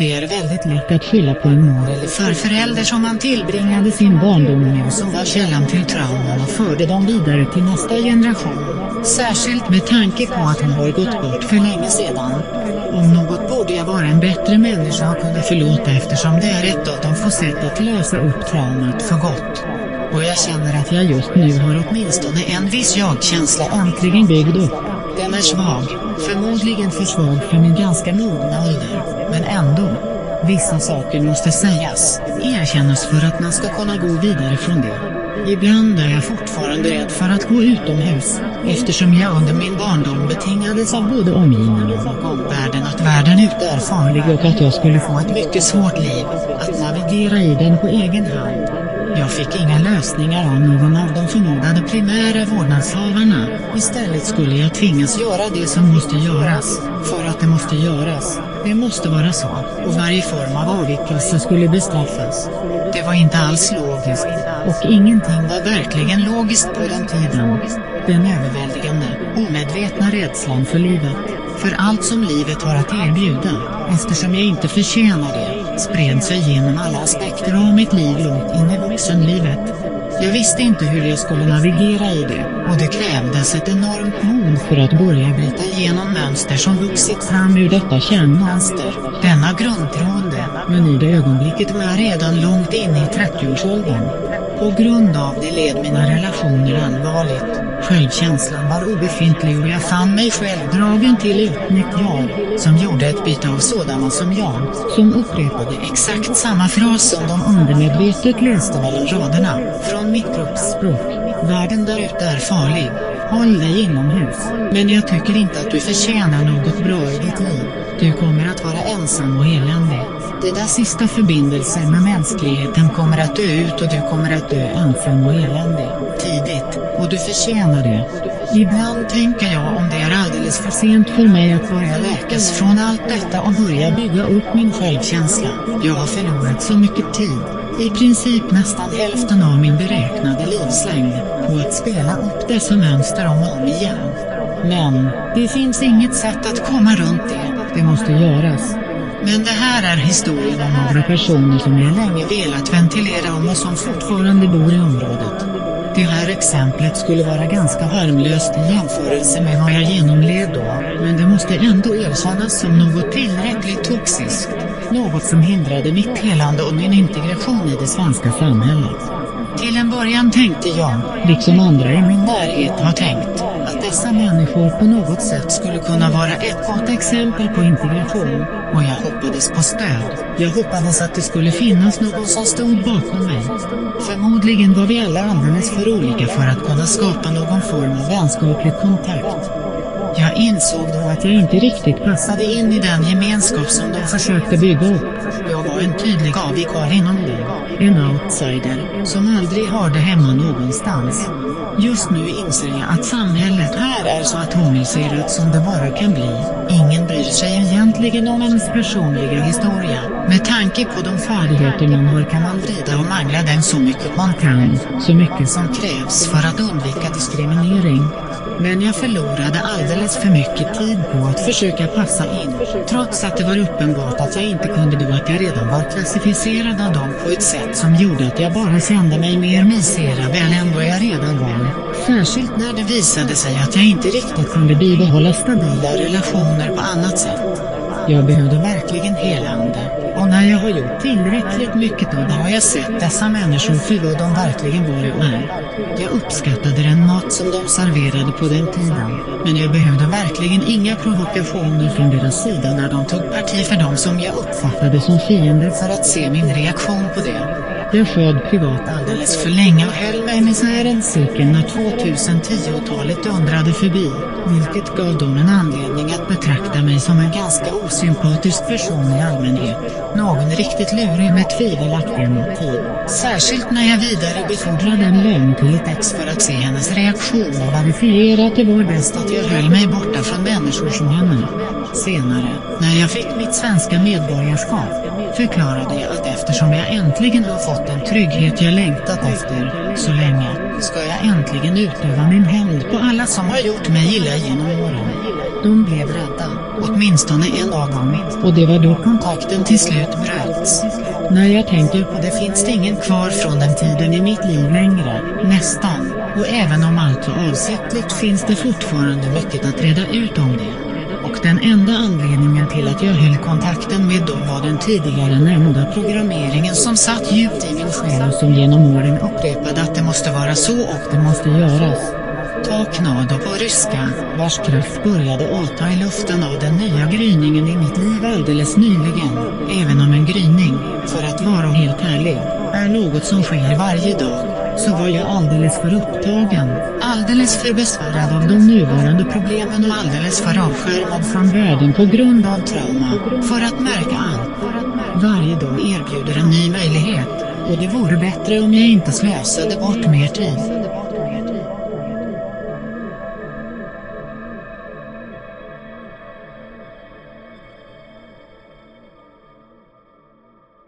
Det är väldigt lätt att skylla på en mor eller farförälder som man tillbringade sin barndom med och som var källan till trauman och förde dem vidare till nästa generation. Särskilt med tanke på att hon har gått bort för länge sedan. Om något borde jag vara en bättre människa och kunna förlåta eftersom det är ett av de få sätt att lösa upp traumat för gott. Och jag känner att jag just nu har åtminstone en viss jag-känsla äntligen byggd upp. Den är svag, förmodligen för svag för min ganska mogna ålder, men ändå. Vissa saker måste sägas, erkännas för att man ska kunna gå vidare från det. Ibland är jag fortfarande rädd för att gå utomhus, eftersom jag under min barndom betingades av både omgivningen och omvärlden att världen ute är farlig och att jag skulle få ett mycket svårt liv, att navigera i den på egen hand. Jag fick inga lösningar av någon av de förmodade primära vårdnadshavarna. Istället skulle jag tvingas göra det som måste göras, för att det måste göras. Det måste vara så, och varje form av avvikelse skulle bestraffas. Det var inte alls logiskt, och ingenting var verkligen logiskt på den tiden. Den överväldigande, omedvetna rädslan för livet, för allt som livet har att erbjuda, eftersom jag inte förtjänar det, spred sig genom alla aspekter av mitt liv långt in i vuxenlivet. Jag visste inte hur jag skulle navigera i det, och det krävdes ett enormt mod för att börja bryta igenom mönster som vuxit fram ur detta kärnmönster, denna grundtroende, men i det ögonblicket var jag redan långt inne i 30-årsåldern. På grund av det led mina relationer allvarligt. Självkänslan var obefintlig och jag fann mig själv dragen till ett jag, som gjorde ett byte av sådana som jag, som upprepade exakt samma fras som de undermedvetet läste mellan raderna, från mitt kroppsspråk. Världen där ute är farlig. Håll dig inomhus. Men jag tycker inte att du förtjänar något bra i ditt liv. Du kommer att vara ensam och eländig. Det där sista förbindelsen med mänskligheten kommer att dö ut och du kommer att dö ensam och eländig. Tidigt, och du förtjänar det. Ibland tänker jag om det är alldeles för sent för mig att börja läkas från allt detta och börja bygga upp min självkänsla. Jag har förlorat så mycket tid, i princip nästan hälften av min beräknade livslängd, på att spela upp dessa mönster om och om igen. Men, det finns inget sätt att komma runt det, det måste göras. Men det här är historien om några personer som jag länge velat ventilera om och som fortfarande bor i området. Det här exemplet skulle vara ganska harmlöst i jämförelse med vad jag genomled då, men det måste ändå erkännas som något tillräckligt toxiskt. Något som hindrade mitt helande och min integration i det svenska samhället. Till en början tänkte jag, liksom andra i min närhet har tänkt, att dessa människor på något sätt skulle kunna vara ett gott exempel på integration, och jag hoppades på stöd. Jag hoppades att det skulle finnas någon som stod bakom mig. Förmodligen var vi alla alldeles för olika för att kunna skapa någon form av vänskaplig kontakt. Jag insåg då att jag inte riktigt passade in i den gemenskap som de försökte bygga upp. Jag var en tydlig avvikare inom det. En outsider, som aldrig hörde hemma någonstans. Just nu inser jag att samhället här är så atomiserat som det bara kan bli. Ingen bryr sig egentligen om ens personliga historia. Med tanke på de färdigheter man har kan man vrida och mangla den så mycket man kan. Så mycket som krävs för att undvika diskriminering. Men jag förlorade alldeles för mycket tid på att försöka passa in, trots att det var uppenbart att jag inte kunde då att jag redan var klassificerad av dem på ett sätt som gjorde att jag bara kände mig mer miserabel än vad jag redan var. Särskilt när det visade sig att jag inte riktigt kunde bibehålla stabila relationer på annat sätt. Jag behövde verkligen helande. Och när jag har gjort tillräckligt mycket då har jag sett dessa människor för vad de verkligen var och är. Jag uppskattade den mat som de serverade på den tiden. Men jag behövde verkligen inga provokationer från deras sida när de tog parti för dem som jag uppfattade som fiender för att se min reaktion på det. Jag sköt privat alldeles för länge och höll mig i misärens cirkel när 2010-talet undrade förbi, vilket gav dem en anledning att betrakta mig som en ganska osympatisk person i allmänhet. Någon riktigt lurig med tvivelaktiga motiv. Särskilt när jag vidarebefordrade en lögn till ett ex för att se hennes reaktion och verifiera att det var bäst att jag höll mig borta från människor som henne. Senare, när jag fick mitt svenska medborgarskap, förklarade jag att eftersom jag äntligen har fått den trygghet jag längtat efter, så länge länge, ska jag äntligen utöva min hämnd på alla som har gjort mig illa genom åren. De blev rädda, åtminstone en av dem, och det var då kontakten till slut bröts. När jag tänker på det finns det ingen kvar från den tiden i mitt liv längre, nästan, och även om allt var avsiktligt finns det fortfarande mycket att reda ut om det. Och den enda anledningen till att jag höll kontakten med dem var den tidigare nämnda programmeringen som satt djupt i min själ och som genom åren upprepade att det måste vara så och det måste göras. Ta knado på ryska, vars kraft började åta i luften av den nya gryningen i mitt liv alldeles nyligen, även om en gryning, för att vara helt ärlig, är något som sker varje dag, så var jag alldeles för upptagen, alldeles för besvärad av de nuvarande problemen och alldeles för avskärmad från världen på grund av trauma, för att märka allt. Varje dag erbjuder en ny möjlighet, och det vore bättre om jag inte slösade bort mer tid.